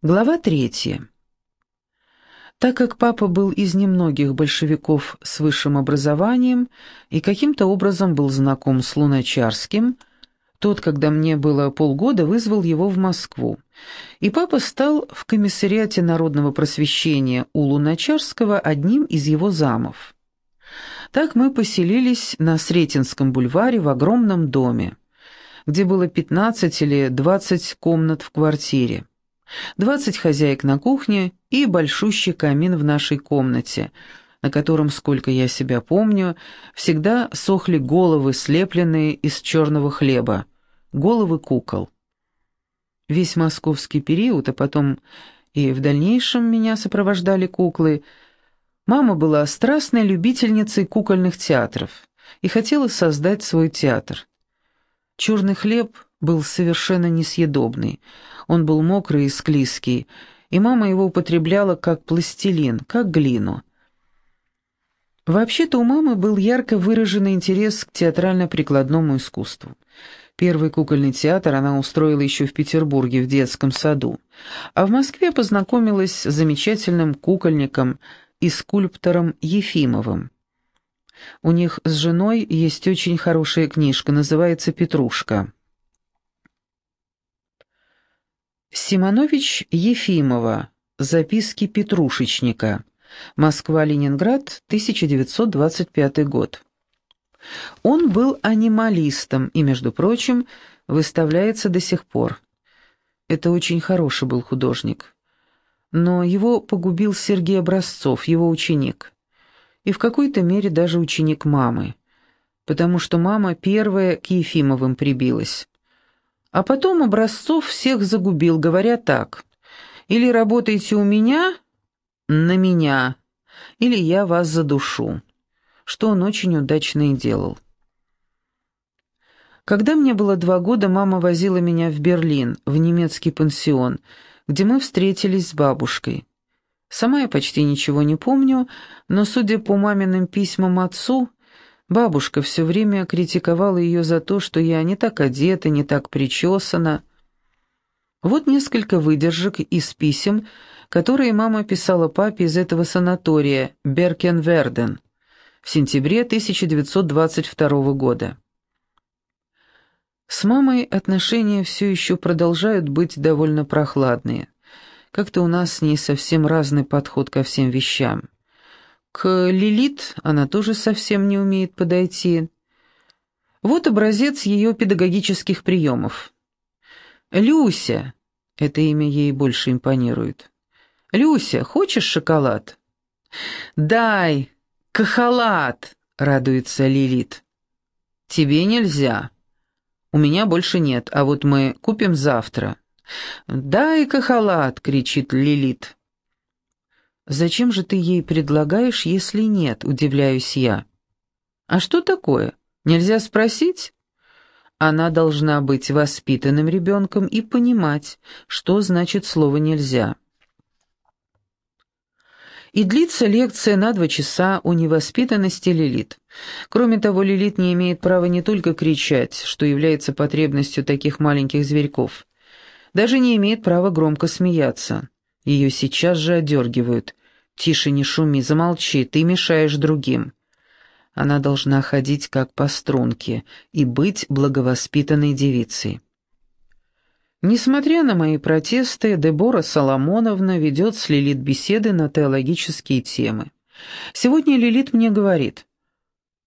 Глава третья. Так как папа был из немногих большевиков с высшим образованием и каким-то образом был знаком с Луначарским, тот, когда мне было полгода, вызвал его в Москву. И папа стал в комиссариате народного просвещения у Луначарского одним из его замов. Так мы поселились на Сретенском бульваре в огромном доме, где было 15 или 20 комнат в квартире. Двадцать хозяек на кухне и большущий камин в нашей комнате, на котором, сколько я себя помню, всегда сохли головы, слепленные из черного хлеба, головы кукол. Весь московский период, а потом и в дальнейшем меня сопровождали куклы, мама была страстной любительницей кукольных театров и хотела создать свой театр. Черный хлеб был совершенно несъедобный — он был мокрый и склизкий, и мама его употребляла как пластилин, как глину. Вообще-то у мамы был ярко выраженный интерес к театрально-прикладному искусству. Первый кукольный театр она устроила еще в Петербурге, в детском саду, а в Москве познакомилась с замечательным кукольником и скульптором Ефимовым. У них с женой есть очень хорошая книжка, называется «Петрушка». Симонович Ефимова. Записки Петрушечника. Москва-Ленинград, 1925 год. Он был анималистом и, между прочим, выставляется до сих пор. Это очень хороший был художник. Но его погубил Сергей Образцов, его ученик. И в какой-то мере даже ученик мамы, потому что мама первая к Ефимовым прибилась. А потом Образцов всех загубил, говоря так. «Или работаете у меня, на меня, или я вас задушу», что он очень удачно и делал. Когда мне было два года, мама возила меня в Берлин, в немецкий пансион, где мы встретились с бабушкой. Сама я почти ничего не помню, но, судя по маминым письмам отцу, Бабушка все время критиковала ее за то, что я не так одета, не так причесана. Вот несколько выдержек из писем, которые мама писала папе из этого санатория Беркенверден в сентябре 1922 года. С мамой отношения все еще продолжают быть довольно прохладные. Как-то у нас с ней совсем разный подход ко всем вещам. К Лилит она тоже совсем не умеет подойти. Вот образец ее педагогических приемов. «Люся» — это имя ей больше импонирует. «Люся, хочешь шоколад?» «Дай, кахалат!» — радуется Лилит. «Тебе нельзя. У меня больше нет, а вот мы купим завтра». «Дай кахалат!» — кричит Лилит. «Зачем же ты ей предлагаешь, если нет?» – удивляюсь я. «А что такое? Нельзя спросить?» Она должна быть воспитанным ребенком и понимать, что значит слово «нельзя». И длится лекция на два часа о невоспитанности Лилит. Кроме того, Лилит не имеет права не только кричать, что является потребностью таких маленьких зверьков, даже не имеет права громко смеяться. Ее сейчас же одергивают. «Тише, не шуми, замолчи, ты мешаешь другим». Она должна ходить как по струнке и быть благовоспитанной девицей. Несмотря на мои протесты, Дебора Соломоновна ведет с Лилит беседы на теологические темы. Сегодня Лилит мне говорит,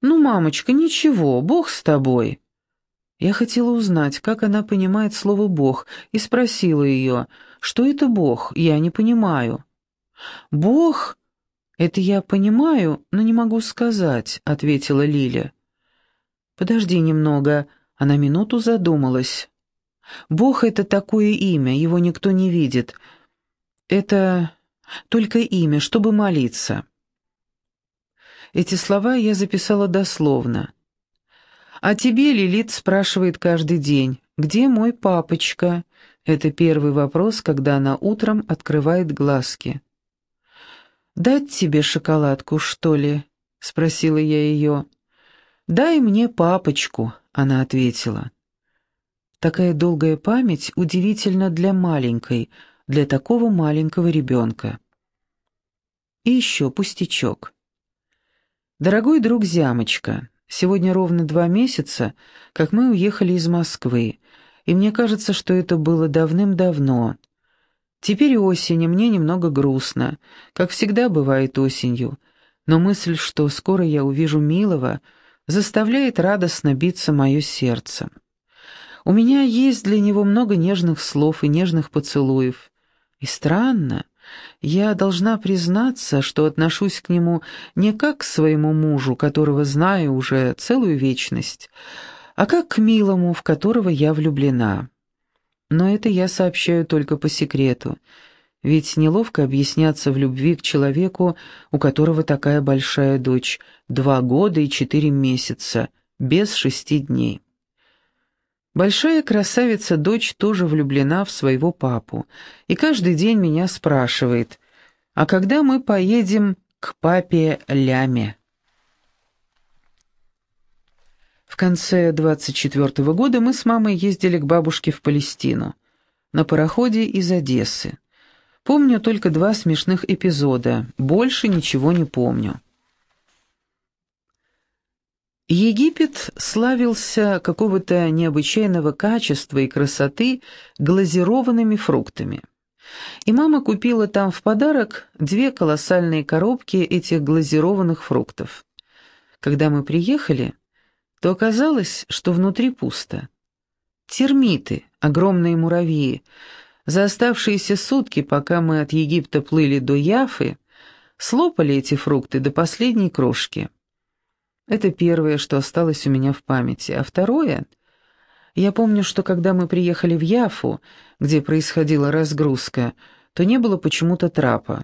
«Ну, мамочка, ничего, Бог с тобой». Я хотела узнать, как она понимает слово «Бог», и спросила ее, что это Бог, я не понимаю. «Бог? Это я понимаю, но не могу сказать», — ответила Лиля. «Подожди немного», — она минуту задумалась. «Бог — это такое имя, его никто не видит. Это только имя, чтобы молиться». Эти слова я записала дословно. «А тебе Лилит спрашивает каждый день, где мой папочка?» Это первый вопрос, когда она утром открывает глазки. «Дать тебе шоколадку, что ли?» — спросила я ее. «Дай мне папочку», — она ответила. Такая долгая память удивительна для маленькой, для такого маленького ребенка. И еще пустячок. Дорогой друг Зямочка, сегодня ровно два месяца, как мы уехали из Москвы, и мне кажется, что это было давным-давно. Теперь осень, и мне немного грустно, как всегда бывает осенью, но мысль, что скоро я увижу милого, заставляет радостно биться мое сердце. У меня есть для него много нежных слов и нежных поцелуев. И странно, я должна признаться, что отношусь к нему не как к своему мужу, которого знаю уже целую вечность, а как к милому, в которого я влюблена. Но это я сообщаю только по секрету, ведь неловко объясняться в любви к человеку, у которого такая большая дочь, два года и четыре месяца, без шести дней. Большая красавица-дочь тоже влюблена в своего папу, и каждый день меня спрашивает, а когда мы поедем к папе Ляме? В конце 24 -го года мы с мамой ездили к бабушке в Палестину, на пароходе из Одессы. Помню только два смешных эпизода, больше ничего не помню. Египет славился какого-то необычайного качества и красоты глазированными фруктами. И мама купила там в подарок две колоссальные коробки этих глазированных фруктов. Когда мы приехали, то оказалось, что внутри пусто. Термиты, огромные муравьи, за оставшиеся сутки, пока мы от Египта плыли до Яфы, слопали эти фрукты до последней крошки. Это первое, что осталось у меня в памяти. А второе... Я помню, что когда мы приехали в Яфу, где происходила разгрузка, то не было почему-то трапа.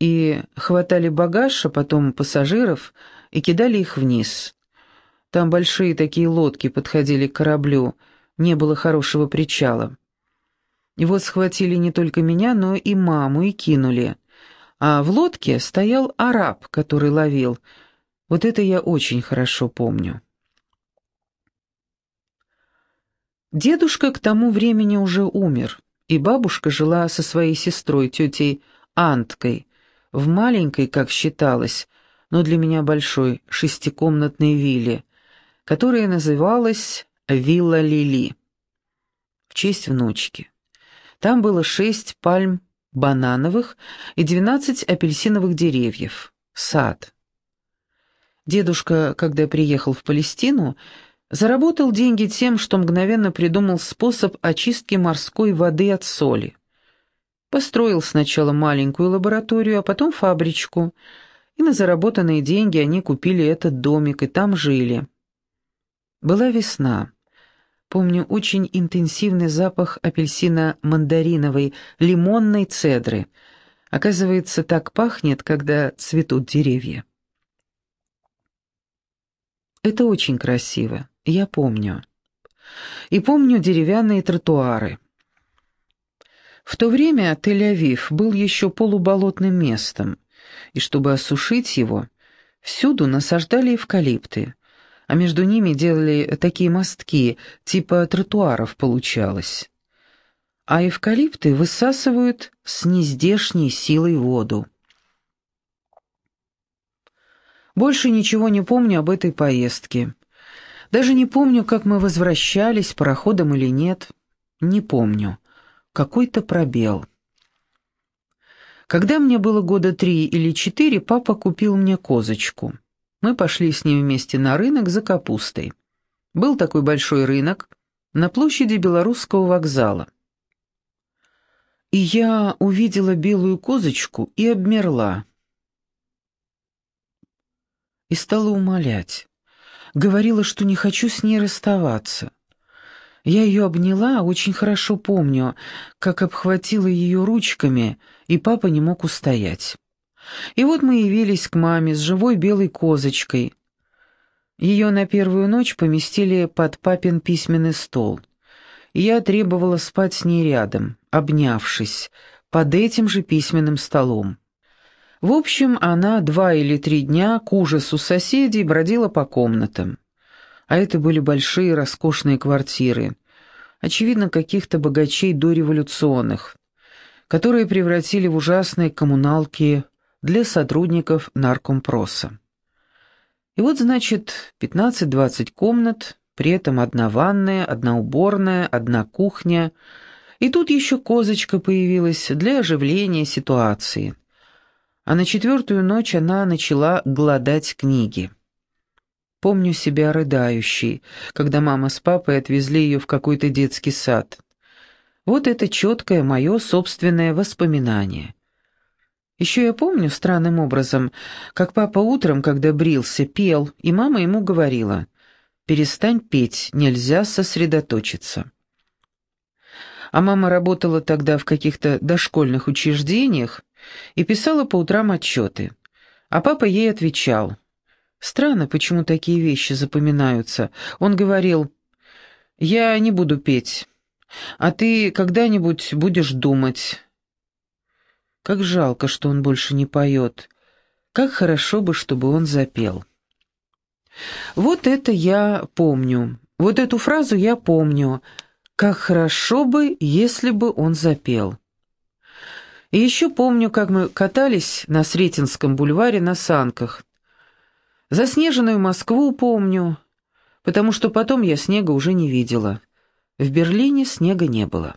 И хватали багаж, а потом пассажиров, и кидали их вниз. Там большие такие лодки подходили к кораблю, не было хорошего причала. Вот схватили не только меня, но и маму и кинули. А в лодке стоял араб, который ловил — вот это я очень хорошо помню. Дедушка к тому времени уже умер, и бабушка жила со своей сестрой, тетей Анткой, в маленькой, как считалось, но для меня большой, шестикомнатной вилле, которая называлась «Вилла Лили» в честь внучки. Там было шесть пальм банановых и двенадцать апельсиновых деревьев, сад. Дедушка, когда приехал в Палестину, заработал деньги тем, что мгновенно придумал способ очистки морской воды от соли. Построил сначала маленькую лабораторию, а потом фабричку, и на заработанные деньги они купили этот домик и там жили. Была весна. Помню очень интенсивный запах апельсина мандариновой, лимонной цедры. Оказывается, так пахнет, когда цветут деревья. Это очень красиво, я помню. И помню деревянные тротуары. В то время Тель-Авив был еще полуболотным местом, и чтобы осушить его, всюду насаждали эвкалипты, а между ними делали такие мостки, типа тротуаров получалось. А эвкалипты высасывают с нездешней силой воду. Больше ничего не помню об этой поездке. Даже не помню, как мы возвращались, пароходом или нет. Не помню. Какой-то пробел. Когда мне было года три или четыре, папа купил мне козочку. Мы пошли с ним вместе на рынок за капустой. Был такой большой рынок на площади Белорусского вокзала. И я увидела белую козочку и обмерла и стала умолять. Говорила, что не хочу с ней расставаться. Я ее обняла, очень хорошо помню, как обхватила ее ручками, и папа не мог устоять. И вот мы явились к маме с живой белой козочкой. Ее на первую ночь поместили под папин письменный стол. И я требовала спать с ней рядом, обнявшись, под этим же письменным столом. В общем, она два или три дня к ужасу соседей бродила по комнатам. А это были большие роскошные квартиры. Очевидно, каких-то богачей дореволюционных. которые превратили в ужасные коммуналки для сотрудников наркомпроса. И вот, значит, 15-20 комнат, при этом одна ванная, одна уборная, одна кухня, и тут еще козочка появилась для оживления ситуации. А на четвертую ночь она начала гладать книги. Помню себя рыдающей, когда мама с папой отвезли ее в какой-то детский сад. Вот это четкое мое собственное воспоминание. Еще я помню странным образом, как папа утром, когда брился, пел, и мама ему говорила, «Перестань петь, нельзя сосредоточиться». А мама работала тогда в каких-то дошкольных учреждениях и писала по утрам отчеты. А папа ей отвечал, Странно, почему такие вещи запоминаются. Он говорил, «Я не буду петь, а ты когда-нибудь будешь думать». Как жалко, что он больше не поет. Как хорошо бы, чтобы он запел. Вот это я помню. Вот эту фразу я помню. Как хорошо бы, если бы он запел. И еще помню, как мы катались на Сретенском бульваре на санках. Заснеженную Москву помню, потому что потом я снега уже не видела. В Берлине снега не было.